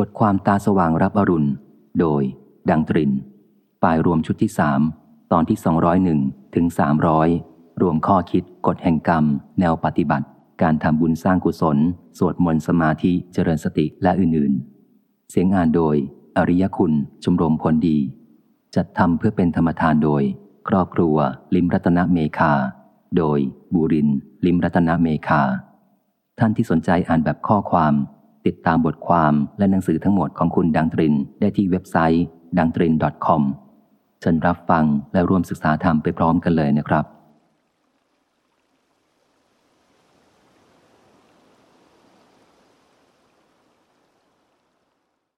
บทความตาสว่างรับอรุณ โดย ดังตรินปลายรวมชุดที่สามตอนที่ 201 ถึง 300 รวมข้อคิดกฎแห่งกรรม แนวปฏิบัติ การทำบุญสร้างกุศล สวดมนต์สมาธิเจริญสติและอื่นๆ เสียงอ่านโดย อริยคุณชมรมผลดี จัดทำเพื่อเป็นธรรมทานโดย ครอบครัว ลิมรัตนเมคา โดย บูริน ลิมรัตนเมคา ท่านที่สนใจอ่านแบบข้อความ ติดตามบทความและหนังสือทั้งหมดของคุณดังตรินได้ที่เว็บไซต์ดังตริน .com เชิญรับฟังและร่วมศึกษาธรรมไปพร้อมกันเลยนะครับ